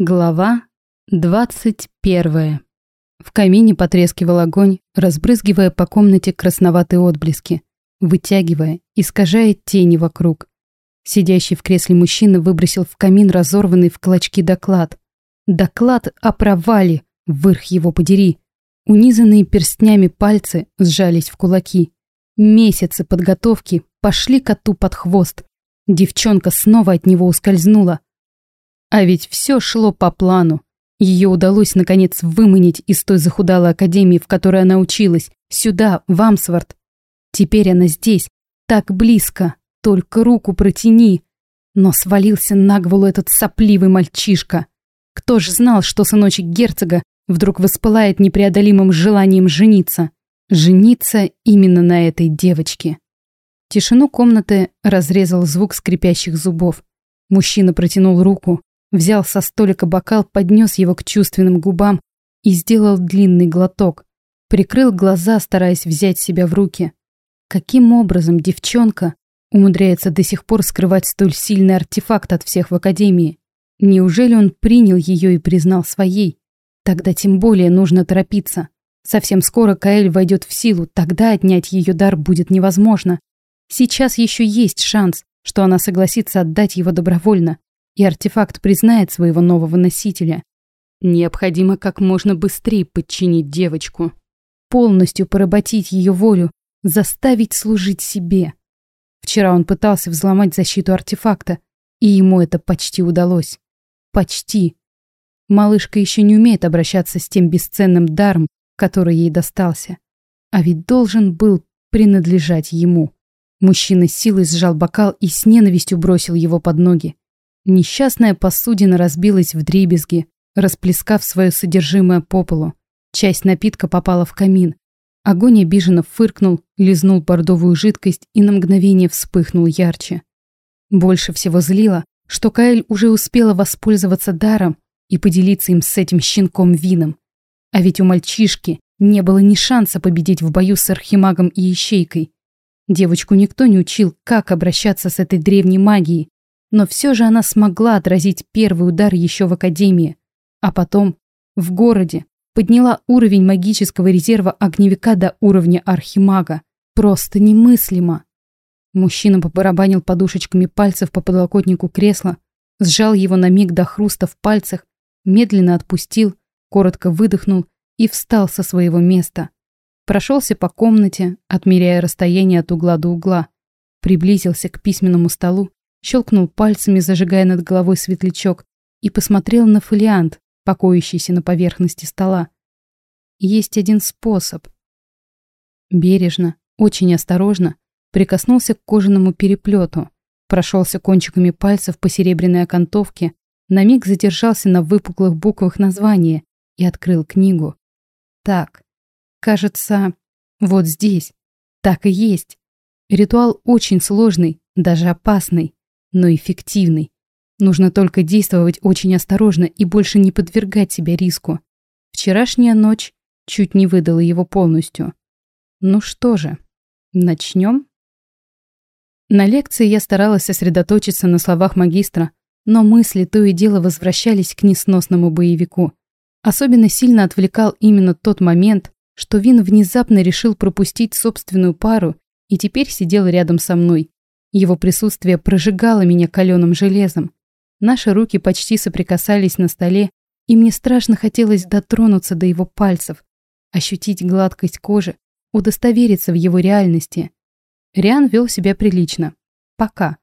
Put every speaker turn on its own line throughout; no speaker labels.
Глава двадцать первая. В камине потрескивал огонь, разбрызгивая по комнате красноватые отблески, вытягивая, искажая тени вокруг. Сидящий в кресле мужчина выбросил в камин разорванный в клочки доклад. Доклад о провале, вырх его подери. Унизанные перстнями пальцы сжались в кулаки. Месяцы подготовки пошли коту под хвост. Девчонка снова от него ускользнула. А ведь все шло по плану. Ее удалось, наконец, выманить из той захудалой академии, в которой она училась, сюда, в Амсворт. Теперь она здесь, так близко, только руку протяни. Но свалился на этот сопливый мальчишка. Кто ж знал, что сыночек герцога вдруг воспылает непреодолимым желанием жениться? Жениться именно на этой девочке. Тишину комнаты разрезал звук скрипящих зубов. Мужчина протянул руку, Взял со столика бокал, поднес его к чувственным губам и сделал длинный глоток. Прикрыл глаза, стараясь взять себя в руки. Каким образом девчонка умудряется до сих пор скрывать столь сильный артефакт от всех в Академии? Неужели он принял ее и признал своей? Тогда тем более нужно торопиться. Совсем скоро Каэль войдет в силу, тогда отнять ее дар будет невозможно. Сейчас еще есть шанс, что она согласится отдать его добровольно и артефакт признает своего нового носителя. Необходимо как можно быстрее подчинить девочку, полностью поработить ее волю, заставить служить себе. Вчера он пытался взломать защиту артефакта, и ему это почти удалось. Почти. Малышка еще не умеет обращаться с тем бесценным даром, который ей достался. А ведь должен был принадлежать ему. Мужчина силой сжал бокал и с ненавистью бросил его под ноги. Несчастная посудина разбилась в дребезги, расплескав свое содержимое по полу. Часть напитка попала в камин. Огонь обиженно фыркнул, лизнул бордовую жидкость и на мгновение вспыхнул ярче. Больше всего злило, что Каэль уже успела воспользоваться даром и поделиться им с этим щенком вином. А ведь у мальчишки не было ни шанса победить в бою с архимагом и ищейкой. Девочку никто не учил, как обращаться с этой древней магией, но все же она смогла отразить первый удар еще в академии, а потом в городе подняла уровень магического резерва огневика до уровня архимага. Просто немыслимо. Мужчина побарабанил подушечками пальцев по подлокотнику кресла, сжал его на миг до хруста в пальцах, медленно отпустил, коротко выдохнул и встал со своего места. Прошелся по комнате, отмеряя расстояние от угла до угла, приблизился к письменному столу щелкнул пальцами, зажигая над головой светлячок, и посмотрел на фолиант, покоящийся на поверхности стола. Есть один способ. Бережно, очень осторожно, прикоснулся к кожаному переплету, прошелся кончиками пальцев по серебряной окантовке, на миг задержался на выпуклых буквах названия и открыл книгу. Так, кажется, вот здесь. Так и есть. Ритуал очень сложный, даже опасный но эффективный. Нужно только действовать очень осторожно и больше не подвергать себя риску. Вчерашняя ночь чуть не выдала его полностью. Ну что же, начнем? На лекции я старалась сосредоточиться на словах магистра, но мысли то и дело возвращались к несносному боевику. Особенно сильно отвлекал именно тот момент, что Вин внезапно решил пропустить собственную пару и теперь сидел рядом со мной. Его присутствие прожигало меня каленым железом. Наши руки почти соприкасались на столе, и мне страшно хотелось дотронуться до его пальцев, ощутить гладкость кожи, удостовериться в его реальности. Риан вел себя прилично. Пока.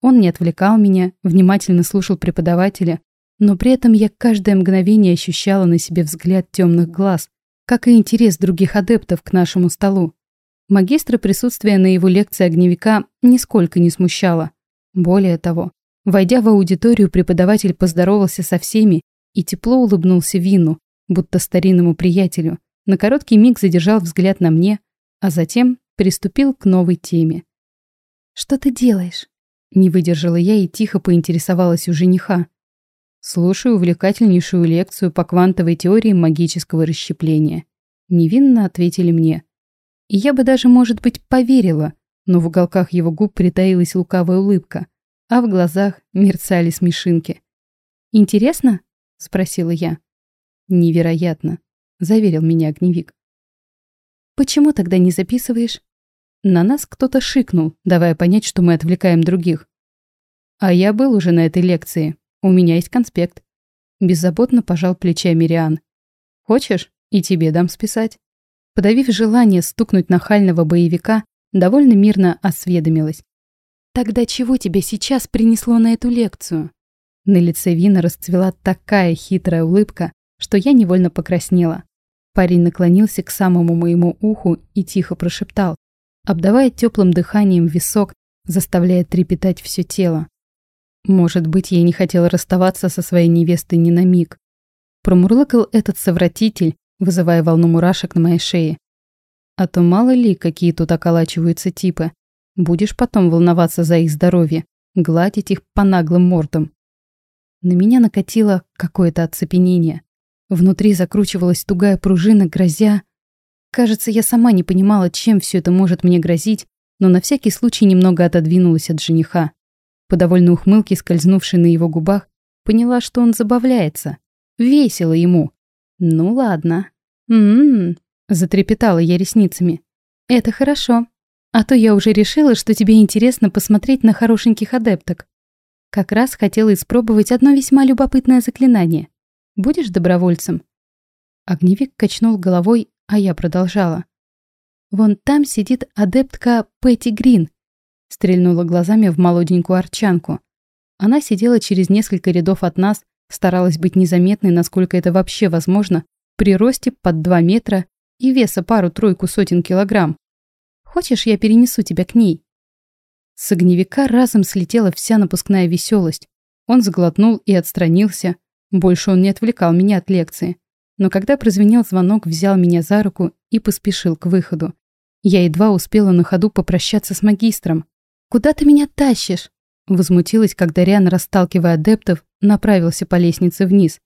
Он не отвлекал меня, внимательно слушал преподавателя, но при этом я каждое мгновение ощущала на себе взгляд темных глаз, как и интерес других адептов к нашему столу. Магистра присутствие на его лекции огневика нисколько не смущало. Более того, войдя в аудиторию, преподаватель поздоровался со всеми и тепло улыбнулся Вину, будто старинному приятелю. На короткий миг задержал взгляд на мне, а затем приступил к новой теме. «Что ты делаешь?» Не выдержала я и тихо поинтересовалась у жениха. «Слушаю увлекательнейшую лекцию по квантовой теории магического расщепления». Невинно ответили мне. И я бы даже, может быть, поверила, но в уголках его губ притаилась лукавая улыбка, а в глазах мерцали смешинки. «Интересно?» — спросила я. «Невероятно», — заверил меня огневик. «Почему тогда не записываешь?» На нас кто-то шикнул, давая понять, что мы отвлекаем других. А я был уже на этой лекции. У меня есть конспект. Беззаботно пожал плечами Риан. Хочешь? И тебе дам списать. Подавив желание стукнуть нахального боевика, довольно мирно осведомилась. «Тогда чего тебя сейчас принесло на эту лекцию?» На лице Вина расцвела такая хитрая улыбка, что я невольно покраснела. Парень наклонился к самому моему уху и тихо прошептал, обдавая теплым дыханием висок, заставляя трепетать все тело. Может быть, я не хотела расставаться со своей невестой ни на миг. Промурлыкал этот совратитель, вызывая волну мурашек на моей шее. А то мало ли, какие тут околачиваются типы. Будешь потом волноваться за их здоровье, гладить их по наглым мордам. На меня накатило какое-то оцепенение. Внутри закручивалась тугая пружина, грозя... Кажется, я сама не понимала, чем все это может мне грозить, но на всякий случай немного отодвинулась от жениха. По довольной ухмылке, скользнувшей на его губах, поняла, что он забавляется. Весело ему. Ну ладно. М-м-м, затрепетала я ресницами. Это хорошо. А то я уже решила, что тебе интересно посмотреть на хорошеньких адепток. Как раз хотела испробовать одно весьма любопытное заклинание. Будешь добровольцем? Огневик качнул головой, а я продолжала. Вон там сидит адептка Пэтти Грин. Стрельнула глазами в молоденькую арчанку. Она сидела через несколько рядов от нас, Старалась быть незаметной, насколько это вообще возможно, при росте под 2 метра и веса пару-тройку сотен килограмм. Хочешь, я перенесу тебя к ней?» С огневика разом слетела вся напускная веселость. Он сглотнул и отстранился. Больше он не отвлекал меня от лекции. Но когда прозвенел звонок, взял меня за руку и поспешил к выходу. Я едва успела на ходу попрощаться с магистром. «Куда ты меня тащишь?» Возмутилась, когда Риан, расталкивая адептов, направился по лестнице вниз.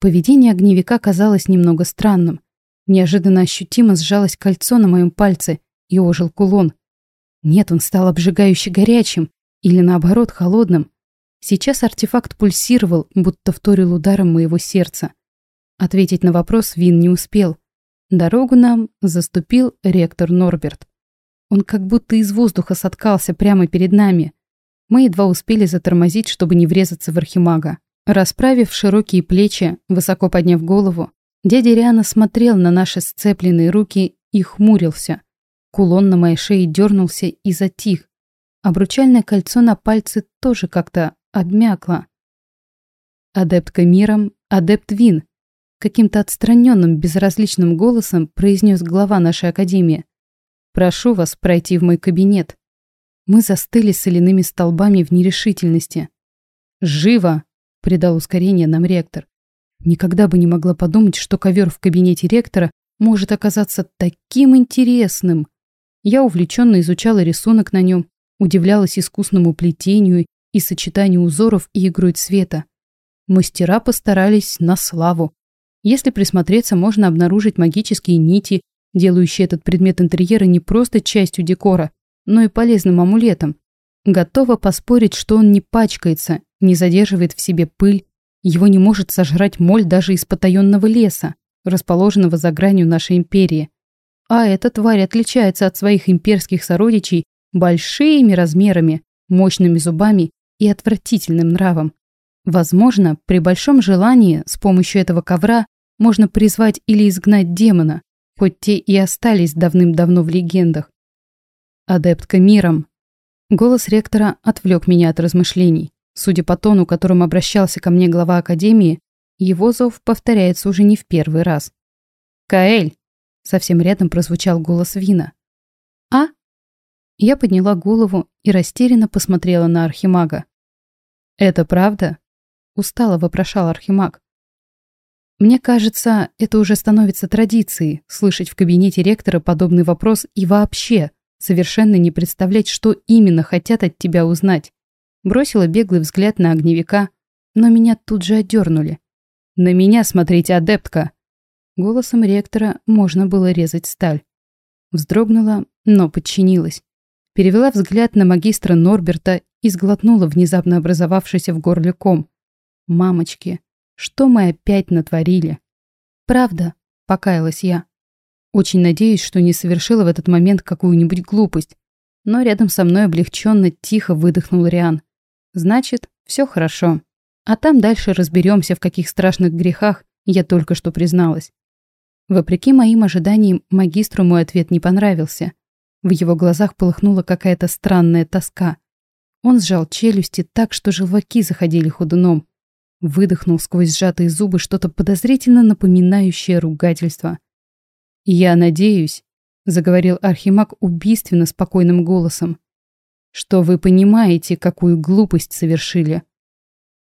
Поведение огневика казалось немного странным. Неожиданно ощутимо сжалось кольцо на моем пальце и ожил кулон. Нет, он стал обжигающе горячим или наоборот холодным. Сейчас артефакт пульсировал, будто вторил ударом моего сердца. Ответить на вопрос Вин не успел. Дорогу нам заступил ректор Норберт. Он как будто из воздуха соткался прямо перед нами. Мы едва успели затормозить, чтобы не врезаться в архимага. Расправив широкие плечи, высоко подняв голову, дядя Риана смотрел на наши сцепленные руки и хмурился. Кулон на моей шее дернулся и затих. Обручальное кольцо на пальце тоже как-то обмякло. «Адептка миром, адепт Вин», каким-то отстраненным, безразличным голосом произнес глава нашей академии. «Прошу вас пройти в мой кабинет». Мы застыли соляными столбами в нерешительности. «Живо!» — придал ускорение нам ректор. Никогда бы не могла подумать, что ковер в кабинете ректора может оказаться таким интересным. Я увлеченно изучала рисунок на нем, удивлялась искусному плетению и сочетанию узоров и игрой цвета. Мастера постарались на славу. Если присмотреться, можно обнаружить магические нити, делающие этот предмет интерьера не просто частью декора, но и полезным амулетом. Готова поспорить, что он не пачкается, не задерживает в себе пыль, его не может сожрать моль даже из потаенного леса, расположенного за гранью нашей империи. А эта тварь отличается от своих имперских сородичей большими размерами, мощными зубами и отвратительным нравом. Возможно, при большом желании с помощью этого ковра можно призвать или изгнать демона, хоть те и остались давным-давно в легендах адептка миром. Голос ректора отвлек меня от размышлений. Судя по тону, которым обращался ко мне глава академии, его зов повторяется уже не в первый раз. «Каэль!» — совсем рядом прозвучал голос Вина. «А?» Я подняла голову и растерянно посмотрела на Архимага. «Это правда?» — устало вопрошал Архимаг. Мне кажется, это уже становится традицией, слышать в кабинете ректора подобный вопрос и вообще — совершенно не представлять, что именно хотят от тебя узнать. Бросила беглый взгляд на огневика, но меня тут же отдернули. «На меня смотрите, адептка!» Голосом ректора можно было резать сталь. Вздрогнула, но подчинилась. Перевела взгляд на магистра Норберта и сглотнула внезапно образовавшийся в горле ком. «Мамочки, Что мы опять натворили? Правда, покаялась я. Очень надеюсь, что не совершила в этот момент какую-нибудь глупость. Но рядом со мной облегченно тихо выдохнул Риан. Значит, все хорошо. А там дальше разберемся, в каких страшных грехах я только что призналась. Вопреки моим ожиданиям, магистру мой ответ не понравился. В его глазах полыхнула какая-то странная тоска. Он сжал челюсти так, что желваки заходили ходуном. Выдохнул сквозь сжатые зубы что-то подозрительно напоминающее ругательство. «Я надеюсь», — заговорил Архимаг убийственно спокойным голосом, «что вы понимаете, какую глупость совершили».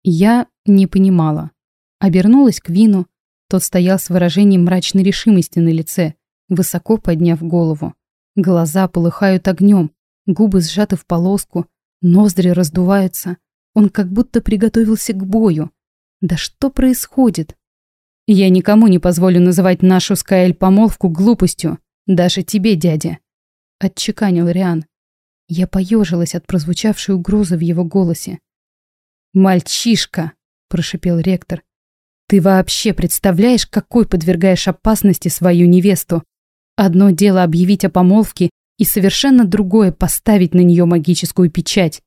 Я не понимала. Обернулась к Вину. Тот стоял с выражением мрачной решимости на лице, высоко подняв голову. Глаза полыхают огнем, губы сжаты в полоску, ноздри раздуваются. Он как будто приготовился к бою. Да что происходит? Я никому не позволю называть нашу с Каэль помолвку глупостью, даже тебе, дядя. Отчеканил Риан. Я поежилась от прозвучавшей угрозы в его голосе. «Мальчишка!» – прошипел ректор. «Ты вообще представляешь, какой подвергаешь опасности свою невесту? Одно дело объявить о помолвке, и совершенно другое – поставить на нее магическую печать».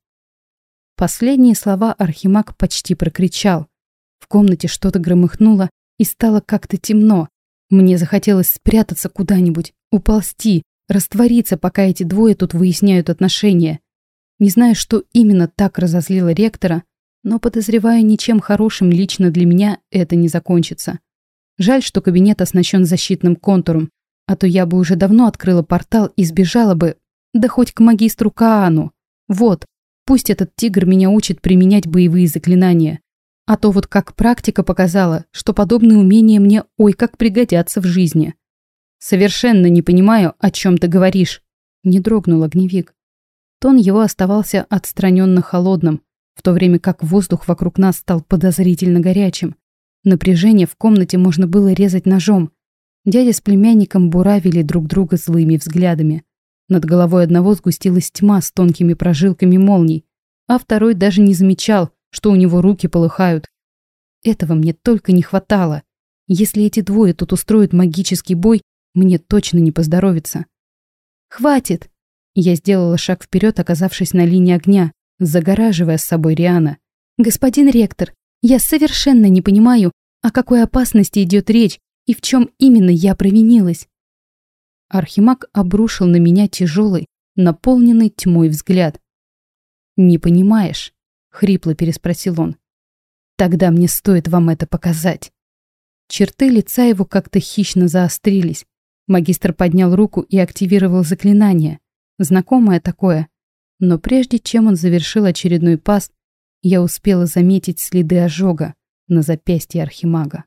Последние слова Архимаг почти прокричал. В комнате что-то громыхнуло, и стало как-то темно. Мне захотелось спрятаться куда-нибудь, уползти, раствориться, пока эти двое тут выясняют отношения. Не знаю, что именно так разозлило ректора, но подозреваю, ничем хорошим лично для меня это не закончится. Жаль, что кабинет оснащен защитным контуром, а то я бы уже давно открыла портал и сбежала бы, да хоть к магистру Каану. Вот, пусть этот тигр меня учит применять боевые заклинания. А то вот как практика показала, что подобные умения мне ой как пригодятся в жизни. Совершенно не понимаю, о чем ты говоришь. Не дрогнул огневик. Тон его оставался отстраненно холодным, в то время как воздух вокруг нас стал подозрительно горячим. Напряжение в комнате можно было резать ножом. Дядя с племянником буравили друг друга злыми взглядами. Над головой одного сгустилась тьма с тонкими прожилками молний, а второй даже не замечал, что у него руки полыхают. Этого мне только не хватало. Если эти двое тут устроят магический бой, мне точно не поздоровится. «Хватит!» Я сделала шаг вперед, оказавшись на линии огня, загораживая с собой Риана. «Господин ректор, я совершенно не понимаю, о какой опасности идет речь и в чем именно я провинилась». Архимаг обрушил на меня тяжелый, наполненный тьмой взгляд. «Не понимаешь?» — хрипло переспросил он. «Тогда мне стоит вам это показать». Черты лица его как-то хищно заострились. Магистр поднял руку и активировал заклинание. Знакомое такое. Но прежде чем он завершил очередной пас, я успела заметить следы ожога на запястье Архимага.